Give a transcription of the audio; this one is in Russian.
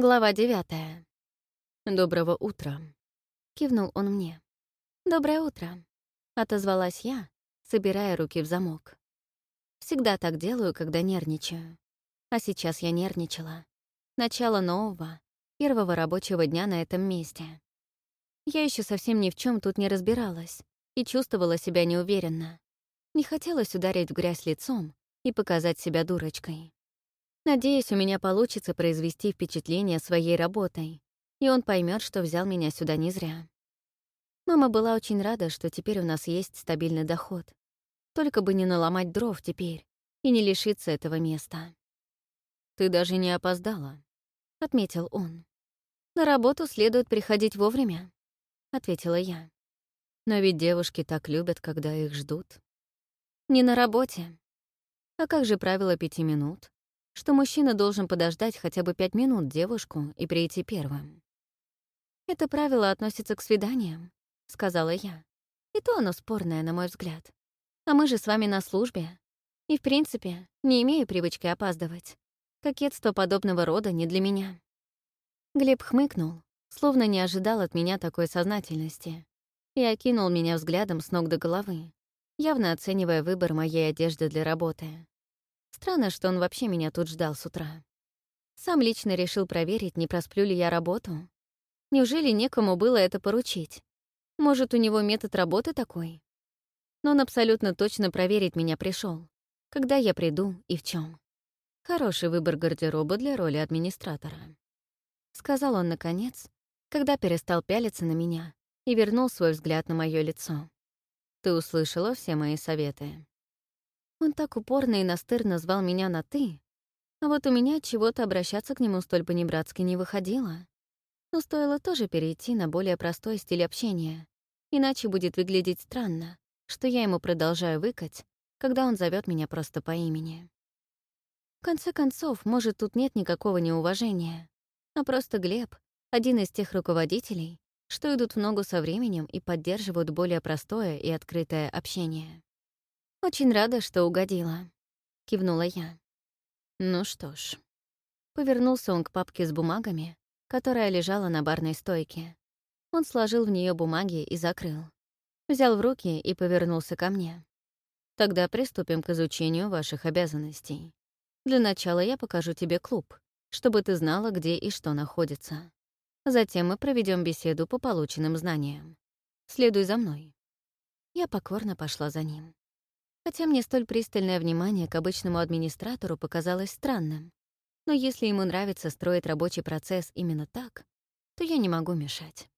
Глава девятая. «Доброго утра», — кивнул он мне. «Доброе утро», — отозвалась я, собирая руки в замок. Всегда так делаю, когда нервничаю. А сейчас я нервничала. Начало нового, первого рабочего дня на этом месте. Я еще совсем ни в чем тут не разбиралась и чувствовала себя неуверенно. Не хотелось ударить в грязь лицом и показать себя дурочкой. Надеюсь, у меня получится произвести впечатление своей работой, и он поймет, что взял меня сюда не зря. Мама была очень рада, что теперь у нас есть стабильный доход. Только бы не наломать дров теперь и не лишиться этого места. «Ты даже не опоздала», — отметил он. «На работу следует приходить вовремя», — ответила я. «Но ведь девушки так любят, когда их ждут». «Не на работе». «А как же правило пяти минут?» Что мужчина должен подождать хотя бы пять минут девушку и прийти первым. «Это правило относится к свиданиям», — сказала я. «И то оно спорное, на мой взгляд. А мы же с вами на службе. И, в принципе, не имею привычки опаздывать. Кокетство подобного рода не для меня». Глеб хмыкнул, словно не ожидал от меня такой сознательности, и окинул меня взглядом с ног до головы, явно оценивая выбор моей одежды для работы. Странно, что он вообще меня тут ждал с утра. Сам лично решил проверить, не просплю ли я работу. Неужели некому было это поручить? Может, у него метод работы такой? Но он абсолютно точно проверить меня пришел, когда я приду и в чем. Хороший выбор гардероба для роли администратора. Сказал он наконец, когда перестал пялиться на меня и вернул свой взгляд на мое лицо. Ты услышала все мои советы. Он так упорно и настырно звал меня на «ты», а вот у меня чего-то обращаться к нему столь понебратски не выходило. Но стоило тоже перейти на более простой стиль общения, иначе будет выглядеть странно, что я ему продолжаю выкать, когда он зовет меня просто по имени. В конце концов, может, тут нет никакого неуважения, а просто Глеб — один из тех руководителей, что идут в ногу со временем и поддерживают более простое и открытое общение. «Очень рада, что угодила», — кивнула я. «Ну что ж». Повернулся он к папке с бумагами, которая лежала на барной стойке. Он сложил в нее бумаги и закрыл. Взял в руки и повернулся ко мне. «Тогда приступим к изучению ваших обязанностей. Для начала я покажу тебе клуб, чтобы ты знала, где и что находится. Затем мы проведем беседу по полученным знаниям. Следуй за мной». Я покорно пошла за ним. Хотя мне столь пристальное внимание к обычному администратору показалось странным. Но если ему нравится строить рабочий процесс именно так, то я не могу мешать.